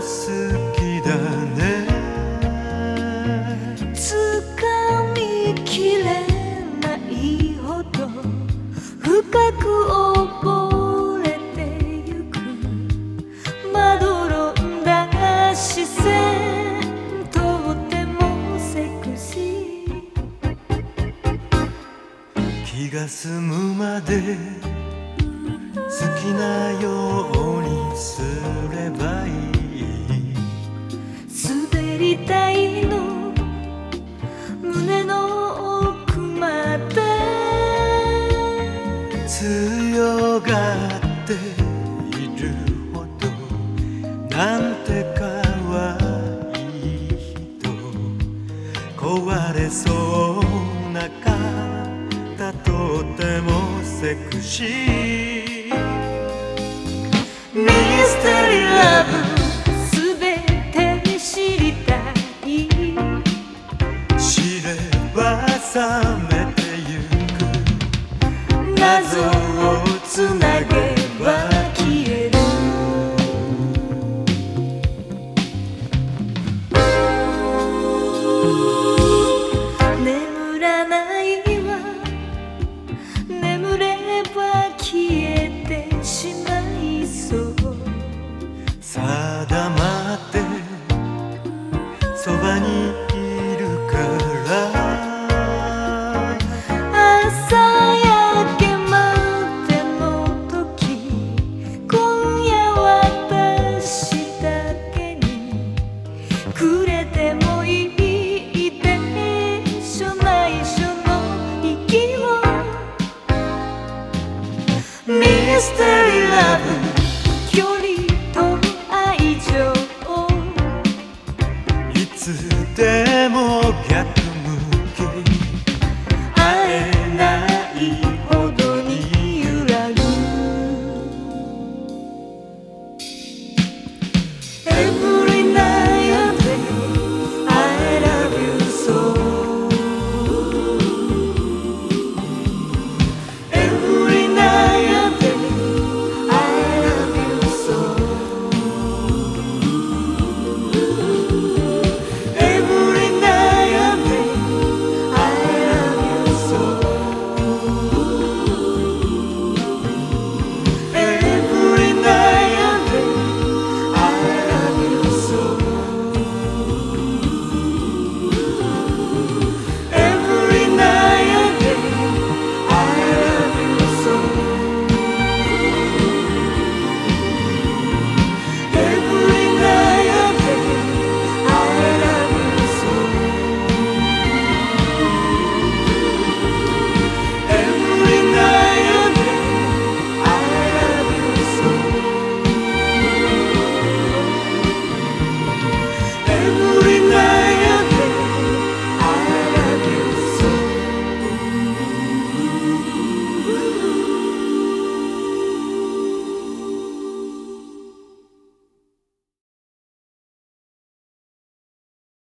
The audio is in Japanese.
好きだね」「つかみきれないほど深く溺れてゆく」「まどろんだが視線」気が済むまで好きなようにする。がっているほどなんてかわいい人壊れそうな方とてもセクシー。ミステリーラブ。覚めてゆく。謎をそばにいるから朝焼けまでの時今夜私だけにくれてもいいでしょないしょの息もミステリーラブつでも逆